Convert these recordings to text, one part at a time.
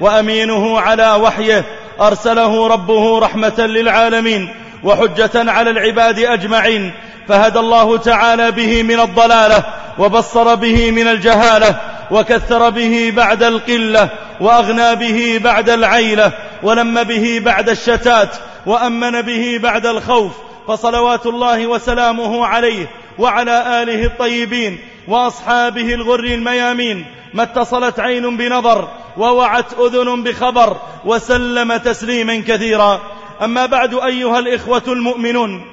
وأمينه على وحيه أرسله ربه رحمة للعالمين وحجة على العباد أجمعين فهدى الله تعالى به من الضلالة وبصر به من الجهالة وكثر به بعد القلة وأغنى به بعد العيلة ولم به بعد الشتات وأمن به بعد الخوف فصلوات الله وسلامه عليه وعلى آله الطيبين وأصحابه الغر الميامين ما اتصلت عين بنظر ووعت أذن بخبر وسلم تسليما كثيرا. أما بعد أيها الإخوة المؤمنون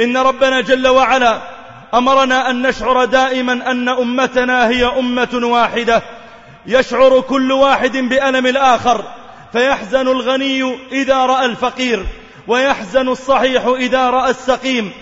إن ربنا جل وعلا أمرنا أن نشعر دائما أن أمتنا هي أمة واحدة. يشعر كل واحد بألم الآخر فيحزن الغني إذا رأى الفقير ويحزن الصحيح إذا رأى السقيم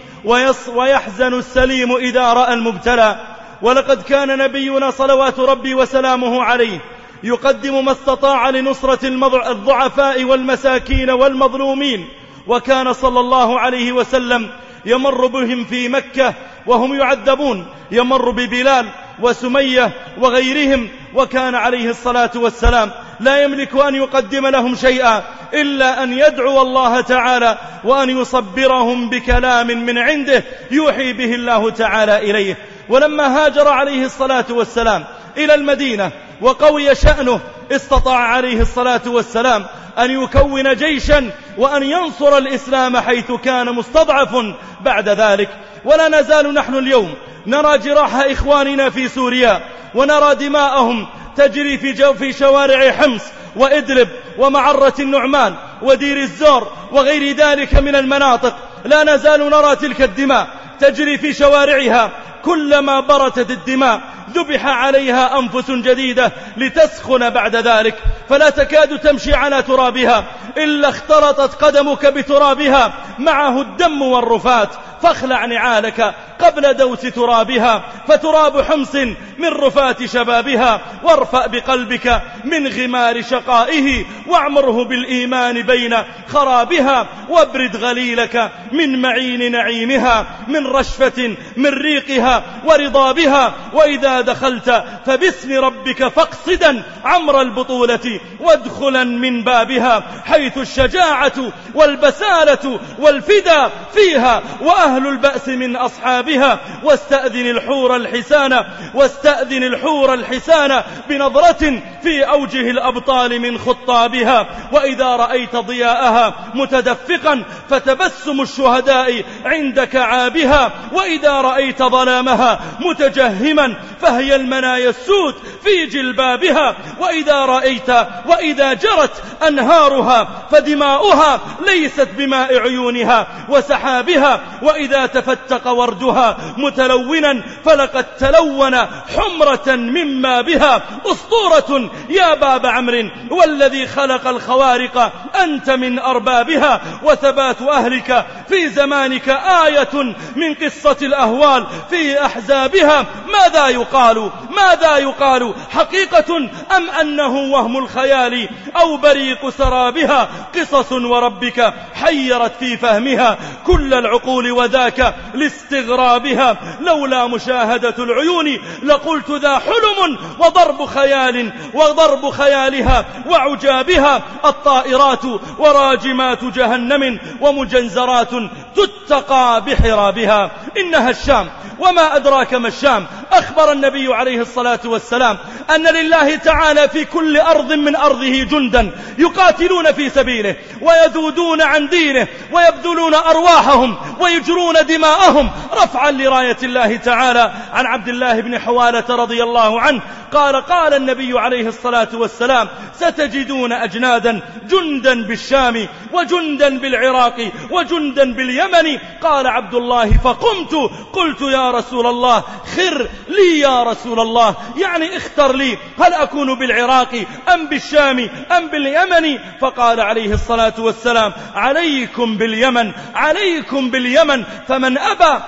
ويحزن السليم إذا رأى المبتلى. ولقد كان نبينا صلوات ربي وسلامه عليه يقدم ما استطاع لنصرة الضعفاء والمساكين والمظلومين. وكان صلى الله عليه وسلم يمر بهم في مكة وهم يعذبون. يمر ببلال وسمية وغيرهم. وكان عليه الصلاة والسلام لا يملك أن يقدم لهم شيئا إلا أن يدعو الله تعالى وأن يصبرهم بكلام من عنده يوحي به الله تعالى إليه. ولما هاجر عليه الصلاة والسلام إلى المدينة وقوي شأنه استطاع عليه الصلاة والسلام أن يكون جيشا وأن ينصر الإسلام حيث كان مستضعف بعد ذلك. ولا نزال نحن اليوم نرى جراح إخواننا في سوريا ونرى دماءهم تجري في, جو في شوارع حمص وإدلب ومعرة النعمان ودير الزور وغير ذلك من المناطق. لا نزال نرى تلك الدماء تجري في شوارعها كلما برتت الدماء ذبح عليها أنفس جديدة لتسخن بعد ذلك. فلا تكاد تمشي على ترابها إلا اختلطت قدمك بترابها. معه الدم والرفات. فاخلع نعالك. قبل دوس ترابها فتراب حمص من رفات شبابها. وارفأ بقلبك من غمار شقائه واعمره بالإيمان بين خرابها. وابرد غليلك من معين نعيمها من رشفة من ريقها ورضابها. وإذا دخلت فباسم ربك فاقصدا عمر البطولة وادخلا من بابها حيث الشجاعة والبسالة والفدا فيها وأهل البأس من أصحابها. واستأذن الحور الحسان واستأذن الحور الحسان بنظرة في أوجه الأبطال من خطابها. وإذا رأيت ضياءها متدفقا فتبسم الشهداء عند كعابها. وإذا رأيت ظلامها متجهما فهي المنايا السود في جلبابها وإذا رأيت وإذا جرت أنهارها فدماؤها ليست بماء عيونها وسحابها وإذا تفتق وردها متلونا فلقد تلون حمرة مما بها أسطورة يا باب عمرو والذي خلق الخوارق أنت من أربابها. وثبات أهلك في زمانك آية من قصة الأهوال في أحزابها. ماذا يقال؟ ماذا يقال؟ حقيقة أم أنه وهم الخيال أو بريق سرابها قصص وربك حيرت في فهمها كل العقول وذاك لاستغرابها؟ لولا مشاهدة العيون لقلت ذا حلم وضرب خيال وضرب خيالها وعجابها الطائرات وراجمات جهنم ومجنزرات تتقى بحرابها. إنها الشام. وما أدراك ما الشام؟ أخبر النبي عليه الصلاة والسلام أن لله تعالى في كل أرض من أرضه جندا يقاتلون في سبيله ويذودون عن دينه ويبذلون أرواحهم ويجرون دماءهم. رفعا لراية الله تعالى. عن عبد الله بن حوالة رضي الله عنه قال قال النبي عليه الصلاة والسلام ستجدون أجنادا جندا بالشام وجندا بالعراق وجندا باليمن قال عبد الله فقمت قلت يا رسول الله خر لي يا رسول الله يعني اختر لي هل أكون بالعراق أم بالشام أم باليمن فقال عليه الصلاة والسلام عليكم باليمن عليكم باليمن فمن أبى.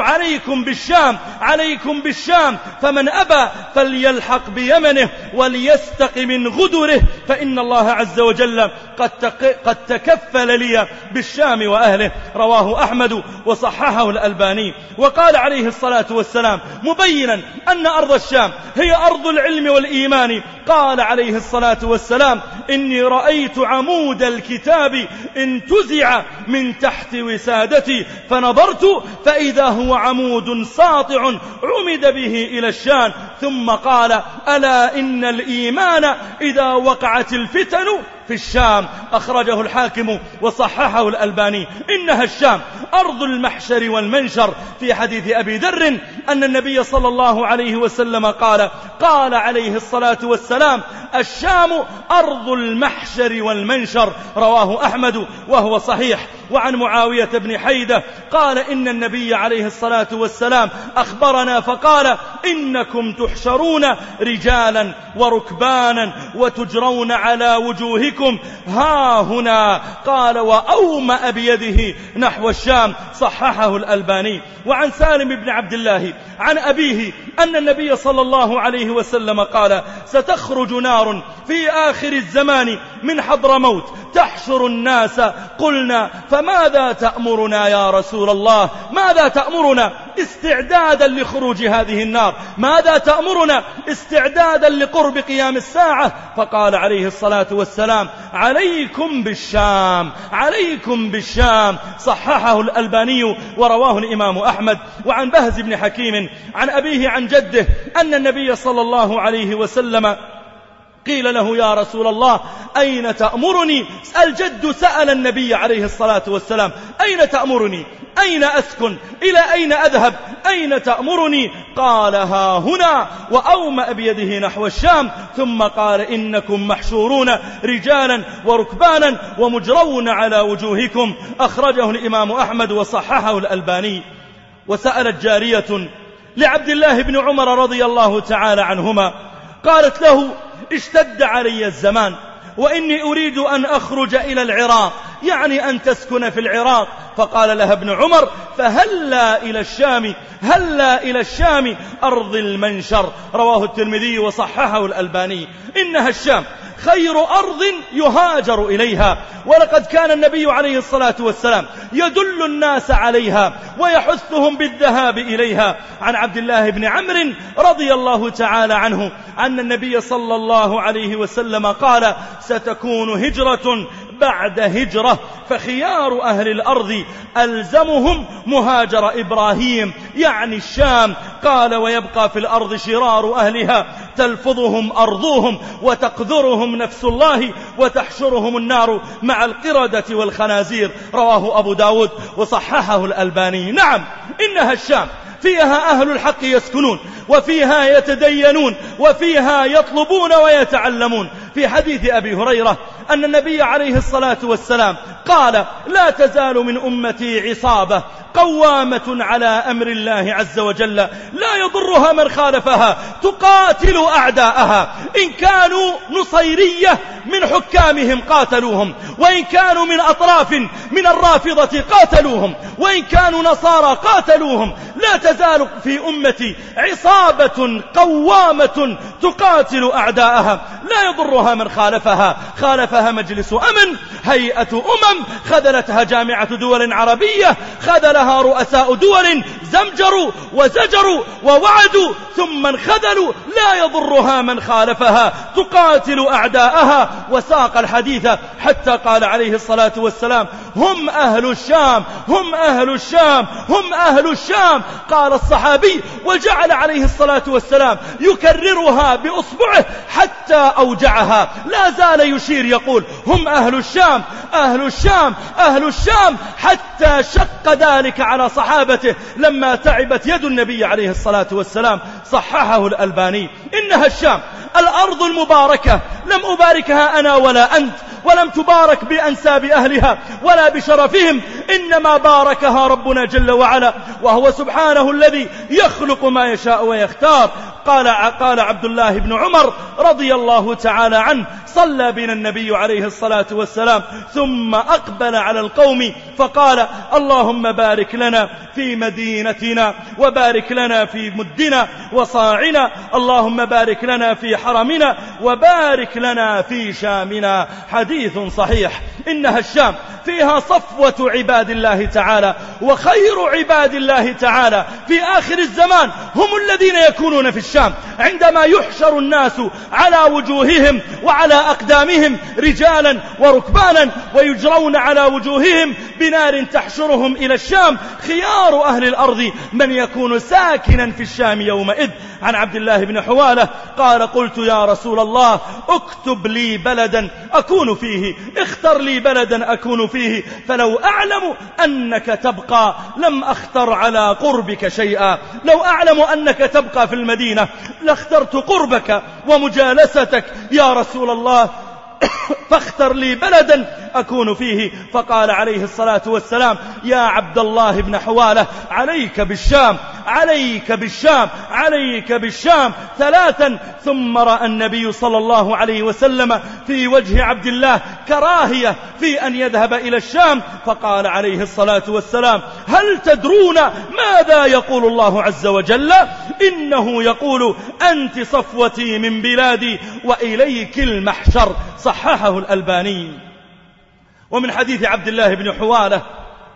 عليكم بالشام عليكم بالشام فمن أبى فليلحق بيمنه وليستق من غدره فإن الله عز وجل قد. قد تكفل لي بالشام وأهله رواه أحمد وصححه الألباني وقال عليه الصلاة والسلام مبينا أن أرض الشام هي أرض العلم والإيمان. قال عليه الصلاة والسلام إني رأيت عمود الكتاب انتزع من تحت وسادتي. فنظرت فإذا هو عمود ساطع عمد به إلى الشام ثم قال ألا إن الإيمان إذا وقعت الفتن في الشام أخرجه الحاكم وصححه الألباني. إنها الشام. أرض المحشر والمنشر. في حديث أبي ذر أن النبي صلى الله عليه وسلم قال قال عليه الصلاة والسلام الشام أرض المحشر والمنشر. رواه أحمد وهو صحيح. وعن معاوية بن حيدة قال إن النبي عليه الصلاة والسلام أخبرنا فقال إنكم تحشرون رجالا وركبانا وتجرون على وجوهكم ها هنا قال وأومأ بيده نحو الشام صححه الألباني. وعن سالم بن عبد الله عن أبيه أن النبي صلى الله عليه وسلم قال ستخرج نار في آخر الزمان من حضر موت تحشر الناس. قلنا فماذا تأمرنا يا رسول الله؟ ماذا تأمرنا؟ استعدادا لخروج هذه النار. ماذا تأمرنا؟ استعدادا لقرب قيام الساعة. فقال عليه الصلاة والسلام عليكم بالشام عليكم بالشام. صححه الألباني ورواه الإمام أحمد. وعن بهز بن حكيم عن أبيه عن جده أن النبي صلى الله عليه وسلم قيل له يا رسول الله أين تأمرني؟ الجد سأل النبي عليه الصلاة والسلام أين تأمرني؟ أين أسكن؟ إلى أين أذهب؟ أين تأمرني؟ قال ها هنا وأومأ بيده نحو الشام ثم قال إنكم محشورون رجالا وركبانا ومجرون على وجوهكم. أخرجه الإمام أحمد وصححه الألباني. وسألت جارية لعبد الله بن عمر رضي الله تعالى عنهما قالت له اشتد علي الزمان وإني أريد أن أخرج إلى العراق. يعني أن تسكن في العراق. فقال لها ابن عمر فهلا إلى الشام هلا إلى الشام أرض المنشر. رواه الترمذي وصححه الألباني. إنها الشام خير أرض يهاجر إليها. ولقد كان النبي عليه الصلاة والسلام يدل الناس عليها ويحثهم بالذهاب إليها. عن عبد الله بن عمرو رضي الله تعالى عنه أن النبي صلى الله عليه وسلم قال ستكون هجرة بعد هجرة فخيار أهل الأرض ألزمهم مهاجر إبراهيم يعني الشام. قال ويبقى في الأرض شرار أهلها تلفظهم أرضهم وتقذرهم نفس الله وتحشرهم النار مع القردة والخنازير. رواه أبو داود وصححه الألباني. نعم إنها الشام. فيها أهل الحق يسكنون وفيها يتدينون وفيها يطلبون ويتعلمون. في حديث أبي هريرة أن النبي عليه الصلاة والسلام قال لا تزال من أمتي عصابة. قوامة على أمر الله عز وجل. لا يضرها من خالفها تقاتل أعداءها. إن كانوا نصيرية من حكامهم قاتلوهم وإن كانوا من أطراف من الرافضة قاتلوهم وإن كانوا نصارى قاتلوهم. لا تزال في أمتي عصابة قوامة تقاتل أعداءها. لا يضرها من خالفها. خالفها مجلس أمن هيئة أمم خذلتها جامعة دول عربية خذلها رؤساء دول زمجروا وزجروا ووعدوا ثم انخذلوا. لا يضرها من خالفها تقاتل أعداءها. وساق الحديث حتى قال عليه الصلاة والسلام هم أهل الشام هم أهل الشام هم أهل الشام. قال الصحابي وجعل عليه الصلاة والسلام يكررها بأصبعه حتى أوجعها. لا زال يشير يقول هم أهل الشام أهل الشام أهل الشام حتى شق ذلك على صحابته لما تعبت يد النبي عليه الصلاة والسلام صححه الألباني. إنها الشام الأرض المباركة. لم أباركها أنا ولا أنت ولم تبارك بأنساب أهلها ولا بشرفهم. إنما باركها ربنا جل وعلا وهو سبحانه الذي يخلق ما يشاء ويختار. قال قال عبد الله بن عمر رضي الله تعالى عنه صلى بنا النبي عليه الصلاة والسلام ثم أقبل على القوم فقال اللهم بارك لنا في مدينتنا وبارك لنا في مدنا وصاعنا اللهم بارك لنا في حرمنا وبارك لنا في شامنا. حديث صحيح. إنها الشام فيها صفوة عباد الله تعالى وخير عباد الله تعالى في آخر الزمان هم الذين يكونون في الشام. عندما يحشر الناس على وجوههم وعلى أقدامهم رجالا وركبانا ويجرون على وجوههم بنار تحشرهم إلى الشام خيار أهل الأرض من يكون ساكنا في الشام يومئذ. عن عبد الله بن حوالة قال قلت يا رسول الله اكتب لي بلدا أكون فيه اختر لي بلدا أكون فيه فلو أعلم أنك تبقى لم أختر على قربك شيئا. لو أعلم أنك تبقى في المدينة لاخترت قربك ومجالستك. يا رسول الله فاختر لي بلدا أكون فيه. فقال عليه الصلاة والسلام يا عبد الله بن حوالة عليك بالشام. عليك بالشام عليك بالشام. ثلاثا ثم رأى النبي صلى الله عليه وسلم في وجه عبد الله كراهية في أن يذهب إلى الشام فقال عليه الصلاة والسلام هل تدرون ماذا يقول الله عز وجل؟ إنه يقول أنت صفوتي من بلادي وإليك المحشر. صححه الألباني. ومن حديث عبد الله بن حوالة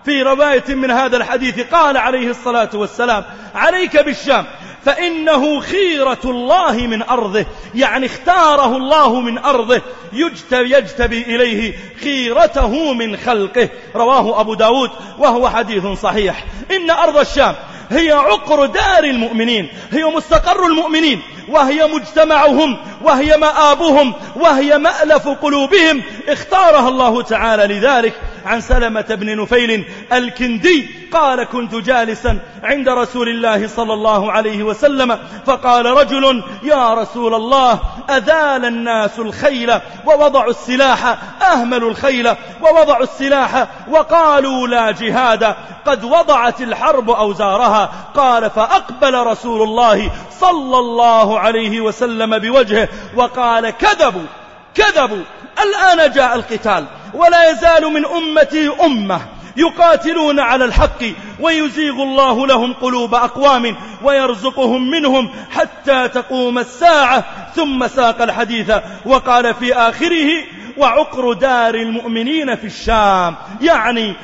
في رواية من هذا الحديث قال عليه الصلاة والسلام عليك بالشام فإنه خيرة الله من أرضه يعني اختاره الله من أرضه يجتبي, يجتبي إليه خيرته من خلقه. رواه أبو داود وهو حديث صحيح. إن أرض الشام هي عقر دار المؤمنين هي مستقر المؤمنين وهي مجتمعهم وهي مآبهم وهي مألف قلوبهم. اختارها الله تعالى لذلك. عن سلمة بن نفيل الكندي قال كنت جالسا عند رسول الله صلى الله عليه وسلم فقال رجل يا رسول الله أذال الناس الخيل ووضعوا السلاح أهملوا الخيل ووضعوا السلاح وقالوا لا جهاد قد وضعت الحرب أوزارها. قال فأقبل رسول الله صلى الله عليه وسلم بوجهه وقال كذبوا كذبوا الآن جاء القتال. ولا يزال من أمتي أمة يقاتلون على الحق ويزيغ الله لهم قلوب أقوام ويرزقهم منهم حتى تقوم الساعة ثم ساق الحديث وقال في آخره وعقر دار المؤمنين في الشام يعني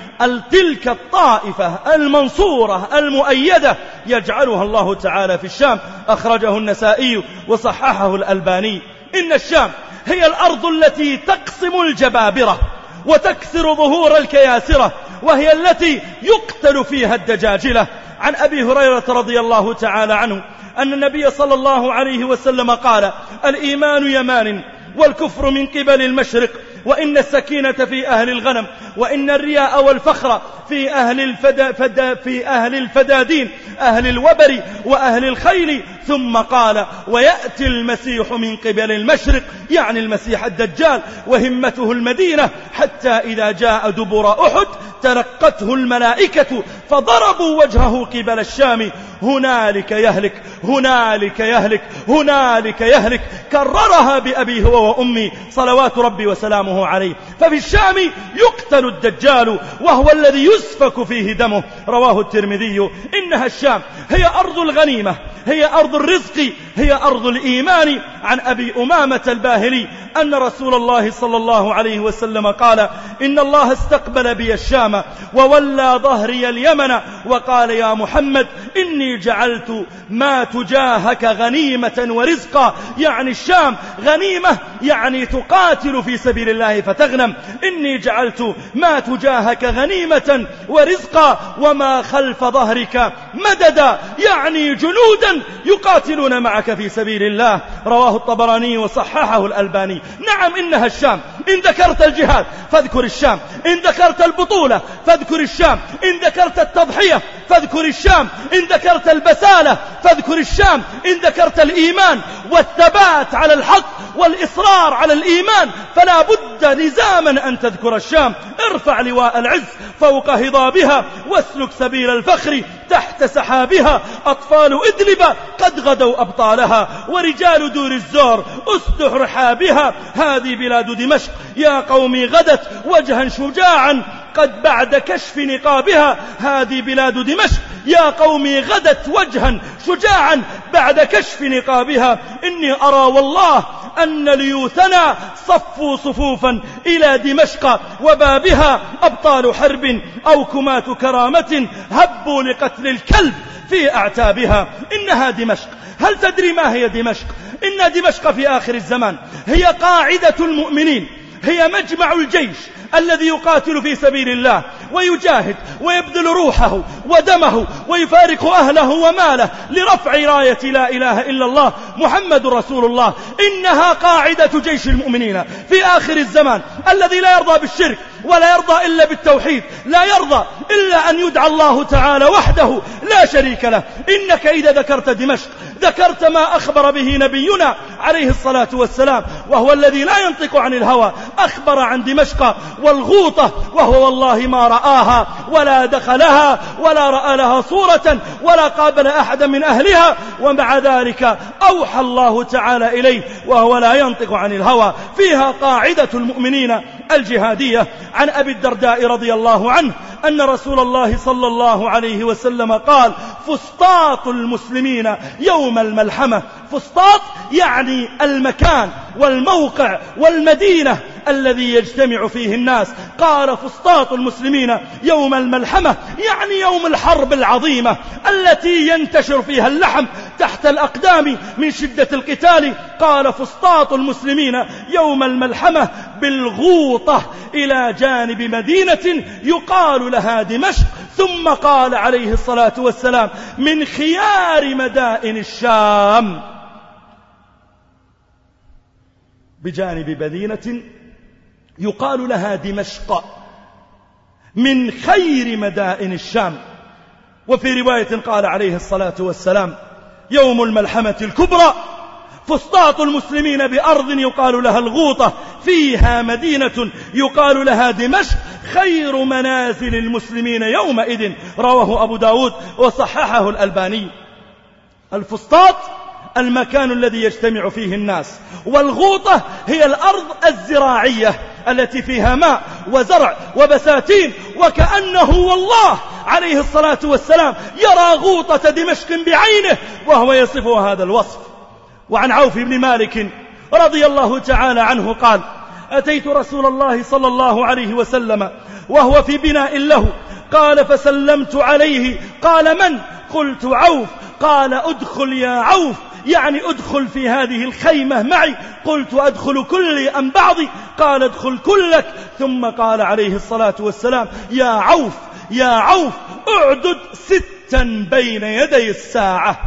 تلك الطائفة المنصورة المؤيدة يجعلها الله تعالى في الشام. أخرجه النسائي وصححه الألباني. إن الشام هي الأرض التي تقسم الجبابرة. وتكسر ظهور الكياسرة وهي التي يقتل فيها الدجاجلة. عن أبي هريرة رضي الله تعالى عنه أن النبي صلى الله عليه وسلم قال الإيمان يمان والكفر من قبل المشرق وإن السكينة في أهل الغنم وإن الرياء والفخر في أهل, الفدا فدا في أهل الفدادين أهل الوبر وأهل الخيل. ثم قال ويأتي المسيح من قبل المشرق يعني المسيح الدجال وهمته المدينة حتى إذا جاء دبر أحد تلقته الملائكة فضربوا وجهه قبل الشام. هنالك يهلك هنالك يهلك هنالك يهلك. كررها بأبي هو وأمي صلوات ربي وسلامه عليه. ففي الشام يقتل الدجال وهو الذي يسفك فيه دمه. رواه الترمذي. إنها الشام. هي أرض الغنيمة. هي أرض الرزق. هي أرض الإيمان. عن أبي أمامة الباهلي أن رسول الله صلى الله عليه وسلم قال إن الله استقبل بي الشام وولى ظهري اليمن وقال يا محمد إني جعلت ما تجاهك غنيمة ورزقا. يعني الشام غنيمة يعني تقاتل في سبيل الله فتغنم. إني جعلت ما تجاهك غنيمة ورزقا وما خلف ظهرك مددا. يعني جنودا يقاتلون معك في سبيل الله. رواه الطبراني وصححه الألباني. نعم إنها الشام. إن ذكرت الجهاد فاذكر الشام إن ذكرت البطولة فاذكر الشام إن ذكرت التضحية فاذكر الشام إن ذكرت البسالة فاذكر الشام إن ذكرت الإيمان والثبات على الحق والإصرار على الإيمان فلا بد لزاما أن تذكر الشام. ارفع لواء العز فوق هضابها واسلك سبيل الفخر تحت سحابها أطفال إدلب قد غدوا أبطالها ورجال دور الزور أسدح رحابها هذه بلاد دمشق. يا قومي غدت وجها شجاعا قد بعد كشف نقابها هذه بلاد دمشق. يا قومي غدت وجها شجاعا بعد كشف نقابها. إني أرى والله أن ليوثنا صفوا صفوفا إلى دمشق وبابها أبطال حرب أو كمات كرامة هبوا لقتل الكلب في أعتابها. إنها دمشق. هل تدري ما هي دمشق؟ إن دمشق في آخر الزمان هي قاعدة المؤمنين. هي مجمع الجيش. الذي يقاتل في سبيل الله ويجاهد ويبذل روحه ودمه ويفارق أهله وماله لرفع راية لا إله إلا الله محمد رسول الله. إنها قاعدة جيش المؤمنين في آخر الزمان الذي لا يرضى بالشرك ولا يرضى إلا بالتوحيد لا يرضى إلا أن يدعى الله تعالى وحده لا شريك له. إنك إذا ذكرت دمشق ذكرت ما أخبر به نبينا عليه الصلاة والسلام وهو الذي لا ينطق عن الهوى أخبر عن دمشق والغوطة وهو والله ما رآها ولا دخلها ولا رأى لها صورة ولا قابل أحدا من أهلها ومع ذلك أوحى الله تعالى إليه وهو لا ينطق عن الهوى. فيها قاعدة المؤمنين الجهادية عن أبي الدرداء رضي الله عنه أن رسول الله صلى الله عليه وسلم قال فسطاط المسلمين يوم الملحمة فسطاط يعني المكان والموقع والمدينة الذي يجتمع فيه الناس. قال فسطاط المسلمين يوم الملحمة يعني يوم الحرب العظيمة التي ينتشر فيها اللحم تحت الأقدام من شدة القتال. قال فسطاط المسلمين يوم الملحمة بالغوطة إلى جانب مدينة يقال لها دمشق. ثم قال عليه الصلاة والسلام من خيار مدائن الشام. بجانب مدينة يقال لها دمشق من خير مدائن الشام. وفي رواية قال عليه الصلاة والسلام يوم الملحمة الكبرى فسطاط المسلمين بأرض يقال لها الغوطة فيها مدينة يقال لها دمشق خير منازل المسلمين يومئذ رواه أبو داود وصححه الألباني. الفسطاط المكان الذي يجتمع فيه الناس. والغوطة هي الأرض الزراعية التي فيها ماء وزرع وبساتين وكأنه والله عليه الصلاة والسلام يرى غوطة دمشق بعينه وهو يصفها هذا الوصف. وعن عوف بن مالك رضي الله تعالى عنه قال أتيت رسول الله صلى الله عليه وسلم وهو في بناء له. قال فسلمت عليه. قال من؟ قلت عوف. قال ادخل يا عوف. يعني ادخل في هذه الخيمة معي. قلت أدخل كلي أم بعضي؟ قال ادخل كلك. ثم قال عليه الصلاة والسلام يا عوف يا عوف أعدد ستا بين يدي الساعة.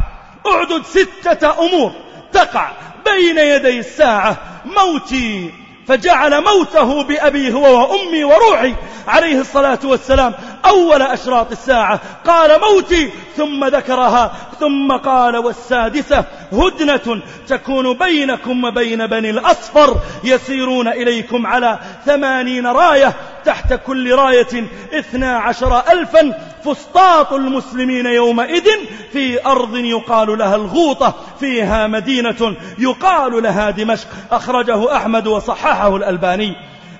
أعدد ستة أمور تقع بين يدي الساعة. موتي فجعل موته بأبي هو وأمي وروحي. عليه الصلاة والسلام أول أشراط الساعة. قال موتي ثم ذكرها ثم قال والسادسة هدنة تكون بينكم وبين بني الأصفر يسيرون إليكم على ثمانين راية تحت كل راية اثنا عشر ألفا فسطاط المسلمين يومئذ في أرض يقال لها الغوطة فيها مدينة يقال لها دمشق. أخرجه أحمد وصححه الألباني.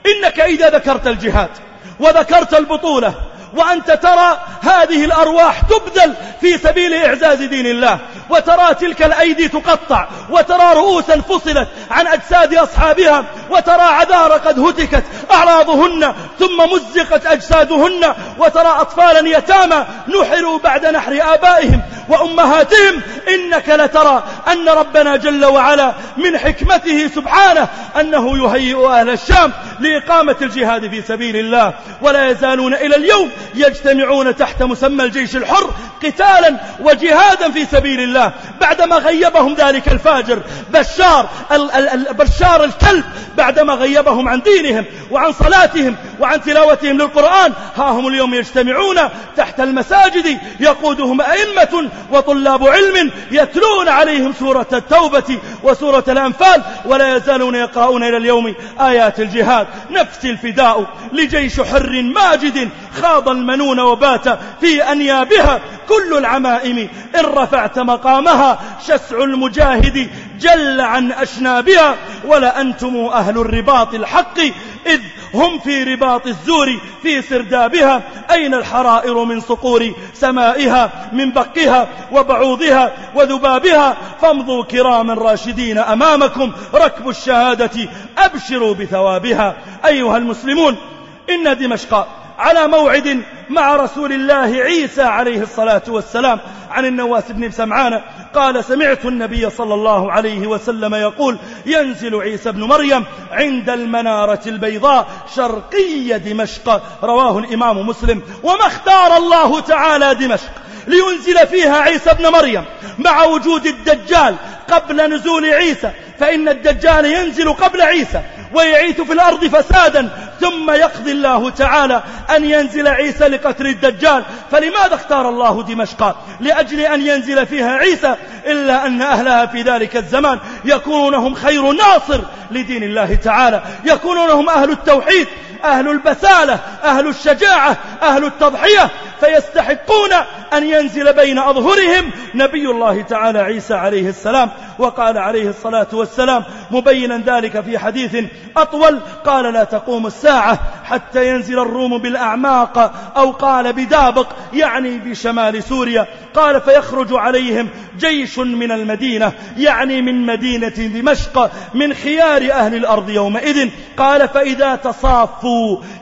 إنك إذا ذكرت الجهاد وذكرت البطولة وأنت ترى هذه الأرواح تبذل في سبيل إعزاز دين الله. وترى تلك الأيدي تقطع وترى رؤوسا فصلت عن أجساد أصحابها وترى عذار قد هتكت أعراضهن ثم مزقت أجسادهن وترى أطفالا يتامى نحروا بعد نحر آبائهم وأمهاتهم. إنك لترى أن ربنا جل وعلا من حكمته سبحانه أنه يهيئ أهل الشام لإقامة الجهاد في سبيل الله. ولا يزالون إلى اليوم يجتمعون تحت مسمى الجيش الحر قتالا وجهادا في سبيل الله. بعدما غيبهم ذلك الفاجر بشار ال ال ال بشار الكلب بعدما غيبهم عن دينهم وعن صلاتهم وعن تلاوتهم للقرآن ها هم اليوم يجتمعون تحت المساجد يقودهم أئمة وطلاب علم يتلون عليهم سورة التوبة وسورة الأنفال ولا يزالون يقرؤون إلى اليوم آيات الجهاد. نفس الفداء لجيش حر ماجد خاض المنون وبات في أنيابها كل العمائم إن رفعت مقامها شسع المجاهد جل عن أشنابها ولأنتم أهل الرباط الحق إذ هم في رباط الزور في سردابها. أين الحرائر من صقور سمائها من بقها وبعوضها وذبابها؟ فامضوا كراما راشدين أمامكم. ركب الشهادة أبشروا بثوابها. أيها المسلمون إن دمشق على موعد مع رسول الله عيسى عليه الصلاة والسلام عن النواس بن سمعان. قال سمعت النبي صلى الله عليه وسلم يقول ينزل عيسى بن مريم عند المنارة البيضاء شرقي دمشق. رواه الإمام مسلم. وما اختار الله تعالى دمشق لينزل فيها عيسى بن مريم مع وجود الدجال قبل نزول عيسى. فإن الدجال ينزل قبل عيسى. ويعيث في الأرض فسادا ثم يقضي الله تعالى أن ينزل عيسى لقتل الدجال. فلماذا اختار الله دمشق؟ لأجل أن ينزل فيها عيسى إلا أن أهلها في ذلك الزمان يكونون هم خير ناصر لدين الله تعالى يكونون هم أهل التوحيد. أهل البسالة أهل الشجاعة أهل التضحية فيستحقون أن ينزل بين أظهرهم نبي الله تعالى عيسى عليه السلام وقال عليه الصلاة والسلام مبينا ذلك في حديث أطول قال لا تقوم الساعة حتى ينزل الروم بالأعماق أو قال بدابق يعني بشمال سوريا قال فيخرج عليهم جيش من المدينة يعني من مدينة دمشق من خيار أهل الأرض يومئذ قال فإذا تصافوا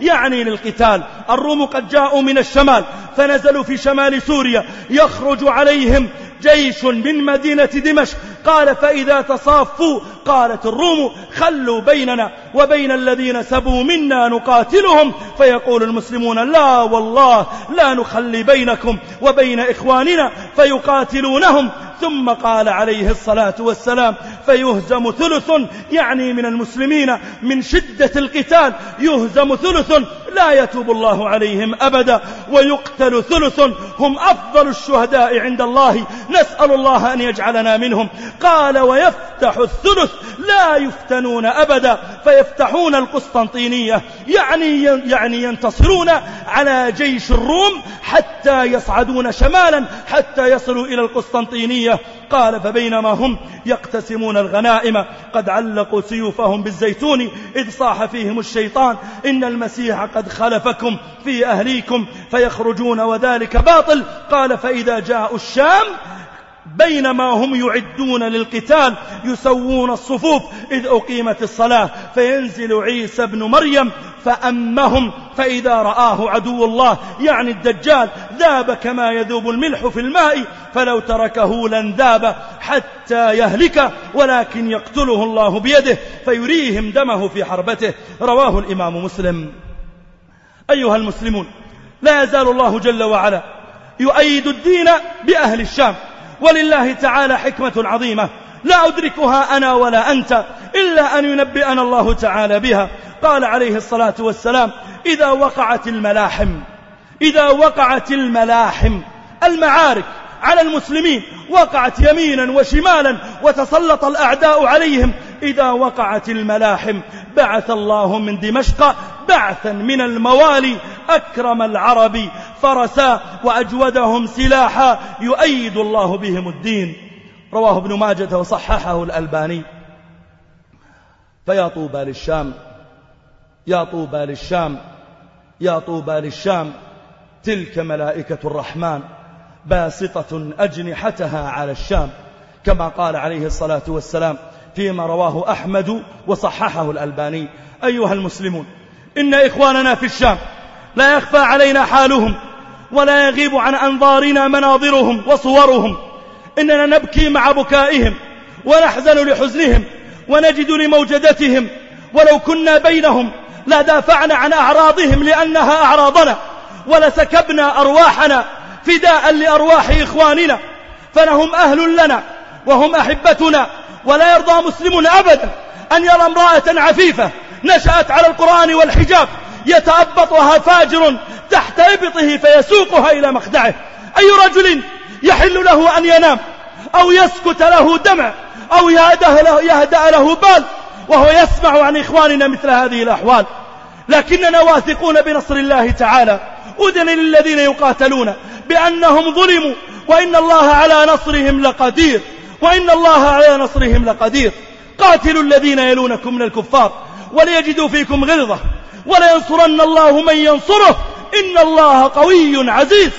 يعني للقتال. الروم قد جاءوا من الشمال فنزلوا في شمال سوريا يخرج عليهم جيش من مدينة دمشق. قال فإذا تصافوا قالت الروم خلوا بيننا وبين الذين سبوا منا نقاتلهم. فيقول المسلمون لا والله لا نخلي بينكم وبين إخواننا فيقاتلونهم. ثم قال عليه الصلاة والسلام فيهزم ثلث يعني من المسلمين من شدة القتال يهزم ثلث لا يتوب الله عليهم أبدا ويقتل ثلث هم أفضل الشهداء عند الله. نسأل الله أن يجعلنا منهم. قال ويفتح الثلث لا يفتنون أبدا. فيفتحون القسطنطينية يعني يعني ينتصرون على جيش الروم حتى يصعدون شمالا حتى يصلوا إلى القسطنطينية. قال فبينما هم يقتسمون الغنائم قد علقوا سيوفهم بالزيتون إذ صاح فيهم الشيطان إن المسيح قد خلفكم في أهليكم فيخرجون وذلك باطل. قال فإذا جاءوا الشام بينما هم يعدون للقتال يسوون الصفوف إذ أقيمت الصلاة. فينزل عيسى بن مريم فأمهم فإذا رآه عدو الله يعني الدجال ذاب كما يذوب الملح في الماء فلو تركه لن ذاب حتى يهلك ولكن يقتله الله بيده فيريهم دمه في حربته. رواه الإمام مسلم. أيها المسلمون لا يزال الله جل وعلا يؤيد الدين بأهل الشام. ولله تعالى حكمة عظيمة. لا أدركها أنا ولا أنت إلا أن ينبئنا الله تعالى بها. قال عليه الصلاة والسلام إذا وقعت الملاحم إذا وقعت الملاحم المعارك على المسلمين وقعت يمينا وشمالا وتسلط الأعداء عليهم إذا وقعت الملاحم بعث الله من دمشق بعثا من الموالي أكرم العرب فرسا وأجودهم سلاحا يؤيد الله بهم الدين. رواه ابن ماجة وصححه الألباني. فيا طوبى للشام يا طوبى للشام يا طوبى للشام تلك ملائكة الرحمن باسطة أجنحتها على الشام. كما قال عليه الصلاة والسلام فيما رواه أحمد وصححه الألباني. أيها المسلمون إن إخواننا في الشام لا يخفى علينا حالهم ولا يغيب عن أنظارنا مناظرهم وصورهم. إننا نبكي مع بكائهم ونحزن لحزنهم ونجد لموجدتهم. ولو كنا بينهم لدافعنا عن أعراضهم لأنها أعراضنا. ولسكبنا أرواحنا فداء لأرواح إخواننا. فنهم أهل لنا وهم أحبتنا. ولا يرضى مسلم أبدا أن يرى امرأة عفيفة نشأت على القرآن والحجاب يتأبطها فاجر تحت إبطه فيسوقها إلى مخدعه. أي رجل يحل له أن ينام أو يسكت له دمع أو يهدأ له, يهدأ له بال وهو يسمع عن إخواننا مثل هذه الأحوال. لكننا واثقون بنصر الله تعالى. أذن للذين يقاتلون بأنهم ظلموا وإن الله على نصرهم لقدير. وإن الله على نصرهم لقدير. قاتلوا الذين يلونكم من الكفار وليجدوا فيكم غلظة ولينصرن الله من ينصره. إن الله قوي عزيز.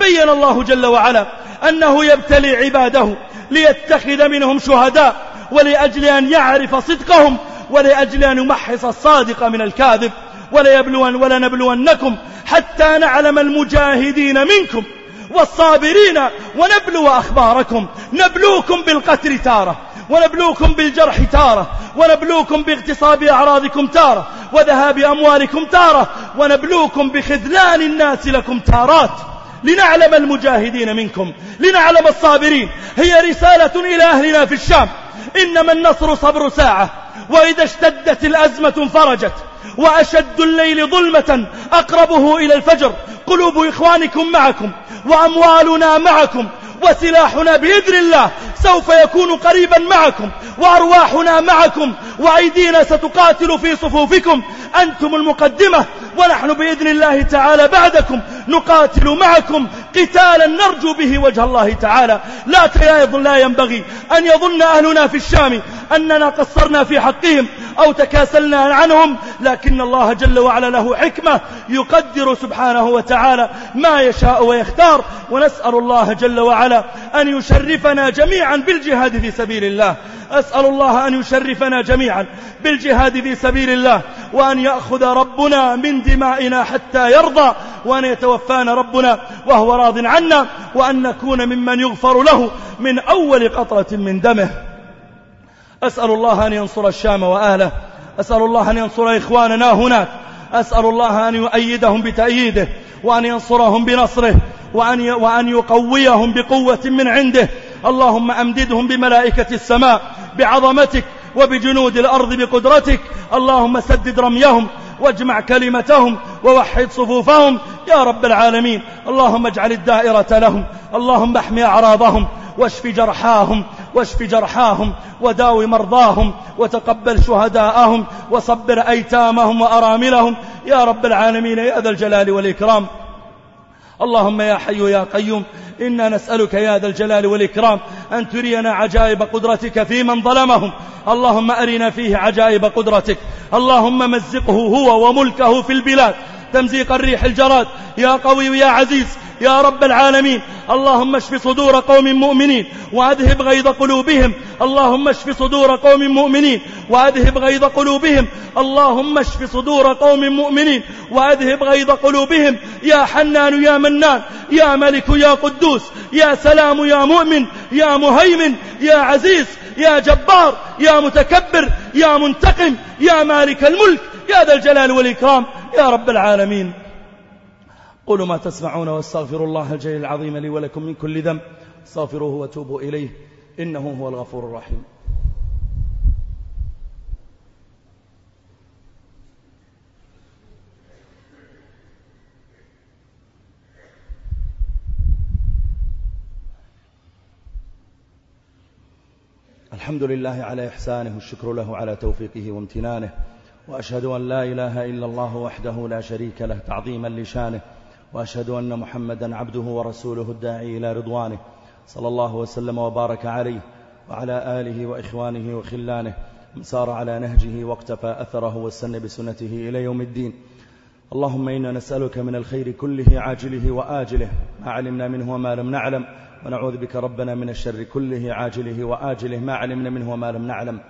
بين الله جل وعلا أنه يبتلي عباده ليتخذ منهم شهداء ولأجل أن يعرف صدقهم ولأجل أن يمحص الصادق من الكاذب. وليبلون ولنبلونكم حتى نعلم المجاهدين منكم. والصابرين ونبلو أخباركم. نبلوكم بالقتل تارة ونبلوكم بالجرح تارة ونبلوكم باغتصاب أعراضكم تارة وذهاب أموالكم تارة ونبلوكم بخذلان الناس لكم تارات. لنعلم المجاهدين منكم لنعلم الصابرين. هي رسالة إلى أهلنا في الشام. إنما النصر صبر ساعة وإذا اشتدت الأزمة انفرجت. وأشد الليل ظلمة أقربه إلى الفجر. قلوب إخوانكم معكم وأموالنا معكم وسلاحنا بإذن الله سوف يكون قريبا معكم وأرواحنا معكم وأيدينا ستقاتل في صفوفكم. أنتم المقدمة ونحن بإذن الله تعالى بعدكم. نقاتل معكم قتالا نرجو به وجه الله تعالى. لا لا ينبغي أن يظن أهلنا في الشام أننا قصرنا في حقهم أو تكاسلنا عنهم. لكن الله جل وعلا له حكمة يقدر سبحانه وتعالى ما يشاء ويختار. ونسأل الله جل وعلا أن يشرفنا جميعا بالجهاد في سبيل الله. أسأل الله أن يشرفنا جميعا بالجهاد في سبيل الله. وأن يأخذ ربنا من دمائنا حتى يرضى. وأن يتوفانا ربنا وهو راض عنا وأن نكون ممن يغفر له من أول قطرة من دمه. أسأل الله أن ينصر الشام وأهله. أسأل الله أن ينصر إخواننا هناك أسأل الله أن يؤيدهم بتأييده وأن ينصرهم بنصره وأن, وأن يقويهم بقوة من عنده. اللهم أمددهم بملائكة السماء بعظمتك وبجنود الأرض بقدرتك. اللهم سدد رميهم واجمع كلمتهم ووحد صفوفهم. يا رب العالمين اللهم اجعل الدائرة لهم اللهم احمي أعراضهم واشف جرحاهم واشف جرحاهم وداوي مرضاهم وتقبل شهداءهم وصبر أيتامهم وأراملهم. يا رب العالمين يا ذا الجلال والإكرام. اللهم يا حي يا قيوم إنا نسألك يا ذا الجلال والإكرام أن ترينا عجائب قدرتك في من ظلمهم. اللهم أرنا فيه عجائب قدرتك. اللهم مزقه هو وملكه في البلاد. تمزيق الريح الجراد. يا قوي يا عزيز يا رب العالمين اللهم اشف صدور قوم مؤمنين وأذهب غيظ قلوبهم. اللهم اشف صدور قوم مؤمنين وأذهب غيظ قلوبهم. اللهم اشف صدور قوم مؤمنين وأذهب غيظ قلوبهم. يا حنان يا منان يا ملك يا قدوس يا سلام يا مؤمن يا مهيمن يا عزيز يا جبار يا متكبر يا منتقم يا مالك الملك يا ذا الجلال والإكرام. يا رب العالمين. قولوا ما تسمعون واستغفروا الله الجليل العظيم لي ولكم من كل ذنب. استغفروه وتوبوا إليه. إنه هو الغفور الرحيم. الحمد لله على إحسانه والشكر له على توفيقه وامتنانه. وأشهد أن لا إله إلا الله وحده لا شريك له تعظيما لشانه وأشهد أن محمدا عبده ورسوله الداعي إلى رضوانه صلى الله وسلم وبارك عليه وعلى آله وإخوانه وخلانه من سار على نهجه واقتفى أثره والسن بسنته إلى يوم الدين. اللهم إنا نسألك من الخير كله عاجله وآجله ما علمنا منه وما لم نعلم ونعوذ بك ربنا من الشر كله عاجله وآجله ما علمنا منه وما لم نعلم.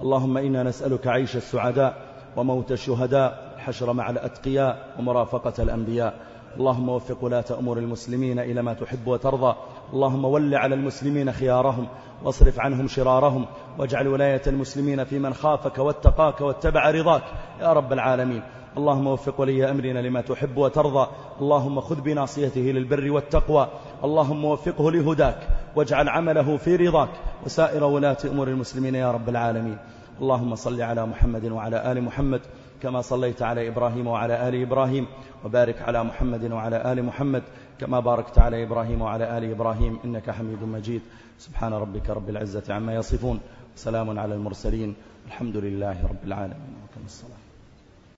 اللهم إنا نسألك عيش السعداء وموت الشهداء الحشر مع الأتقياء ومرافقة الأنبياء. اللهم وفق ولاة أمور المسلمين إلى ما تحب وترضى. اللهم ول على المسلمين خيارهم واصرف عنهم شرارهم واجعل ولاية المسلمين في من خافك واتقاك واتبع رضاك. يا رب العالمين. اللهم وفق ولي أمرنا لما تحب وترضى. اللهم خذ بناصيته للبر والتقوى. اللهم وفقه لهداك. واجعل عمله في رضاك وسائر ولاة أمور المسلمين يا رب العالمين. اللهم صل على محمد وعلى آل محمد كما صليت على إبراهيم وعلى آل إبراهيم وبارك على محمد وعلى آل محمد كما باركت على إبراهيم وعلى آل إبراهيم إنك حميد مجيد. سبحان ربك رب العزة عما يصفون سلام على المرسلين. الحمد لله رب العالمين. وكم الصلاة